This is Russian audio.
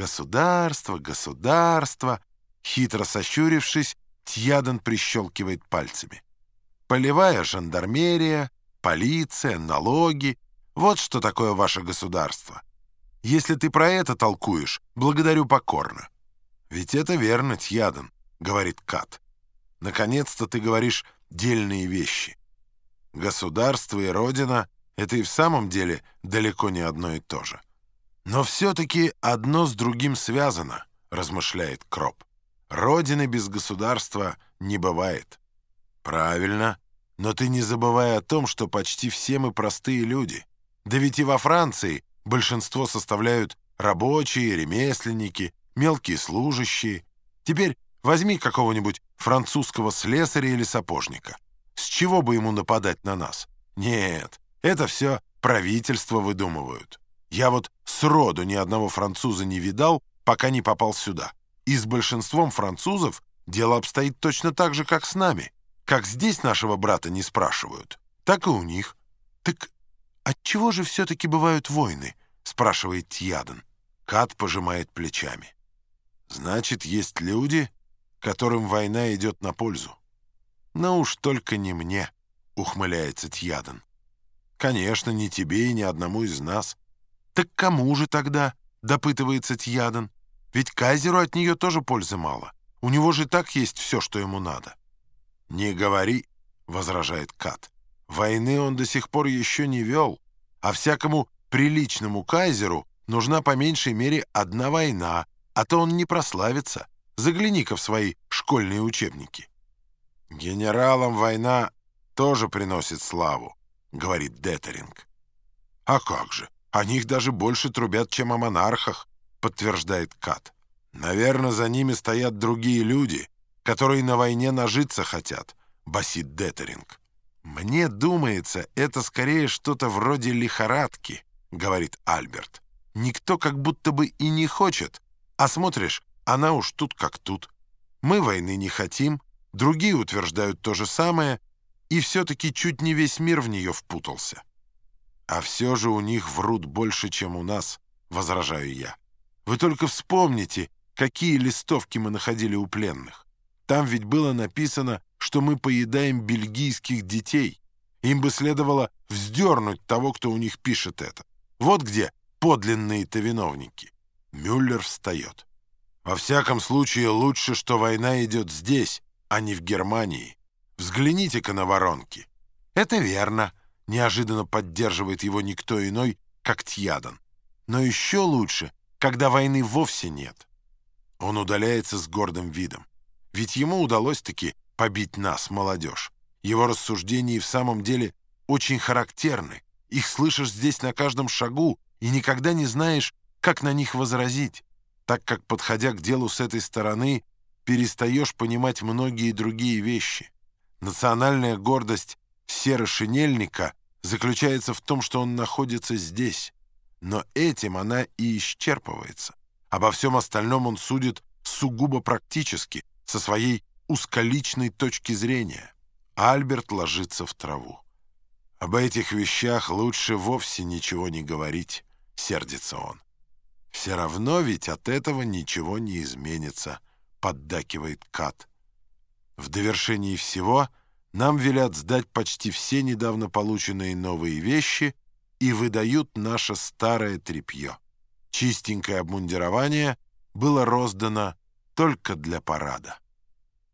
Государство, государство. Хитро сощурившись, Тьядан прищелкивает пальцами. Полевая жандармерия, полиция, налоги. Вот что такое ваше государство. Если ты про это толкуешь, благодарю покорно. Ведь это верно, Тьядан, говорит Кат. Наконец-то ты говоришь дельные вещи. Государство и родина — это и в самом деле далеко не одно и то же. Но все-таки одно с другим связано, размышляет Кроп. Родины без государства не бывает. Правильно, но ты не забывай о том, что почти все мы простые люди. Да ведь и во Франции большинство составляют рабочие, ремесленники, мелкие служащие. Теперь возьми какого-нибудь французского слесаря или сапожника. С чего бы ему нападать на нас? Нет, это все правительство выдумывают. Я вот сроду ни одного француза не видал, пока не попал сюда. И с большинством французов дело обстоит точно так же, как с нами. Как здесь нашего брата не спрашивают, так и у них. Так отчего же все-таки бывают войны? Спрашивает Тьядан. Кат пожимает плечами. Значит, есть люди, которым война идет на пользу. Но уж только не мне, ухмыляется Тьядан. Конечно, не тебе и ни одному из нас. Так кому же тогда, допытывается Тьядан? Ведь Кайзеру от нее тоже пользы мало. У него же так есть все, что ему надо. «Не говори», — возражает Кат. «Войны он до сих пор еще не вел, а всякому приличному кайзеру нужна по меньшей мере одна война, а то он не прославится. Загляни-ка в свои школьные учебники». «Генералам война тоже приносит славу», — говорит Детеринг. «А как же? О них даже больше трубят, чем о монархах», — подтверждает Кат. «Наверное, за ними стоят другие люди, которые на войне нажиться хотят», — басит Детеринг. «Мне думается, это скорее что-то вроде лихорадки», — говорит Альберт. «Никто как будто бы и не хочет, а смотришь, она уж тут как тут. Мы войны не хотим, другие утверждают то же самое, и все-таки чуть не весь мир в нее впутался». «А все же у них врут больше, чем у нас», — возражаю я. «Вы только вспомните, какие листовки мы находили у пленных. Там ведь было написано, что мы поедаем бельгийских детей. Им бы следовало вздернуть того, кто у них пишет это. Вот где подлинные-то виновники. Мюллер встает. Во всяком случае, лучше, что война идет здесь, а не в Германии. Взгляните-ка на воронки. Это верно, неожиданно поддерживает его никто иной, как Тьядан. Но еще лучше, когда войны вовсе нет. Он удаляется с гордым видом. Ведь ему удалось-таки побить нас, молодежь. Его рассуждения и в самом деле очень характерны. Их слышишь здесь на каждом шагу и никогда не знаешь, как на них возразить, так как, подходя к делу с этой стороны, перестаешь понимать многие другие вещи. Национальная гордость серо-шинельника заключается в том, что он находится здесь. Но этим она и исчерпывается. Обо всем остальном он судит сугубо практически, со своей узколичной точки зрения. Альберт ложится в траву. Об этих вещах лучше вовсе ничего не говорить, сердится он. Все равно ведь от этого ничего не изменится, поддакивает Кат. В довершении всего нам велят сдать почти все недавно полученные новые вещи и выдают наше старое тряпье. Чистенькое обмундирование было роздано только для парада.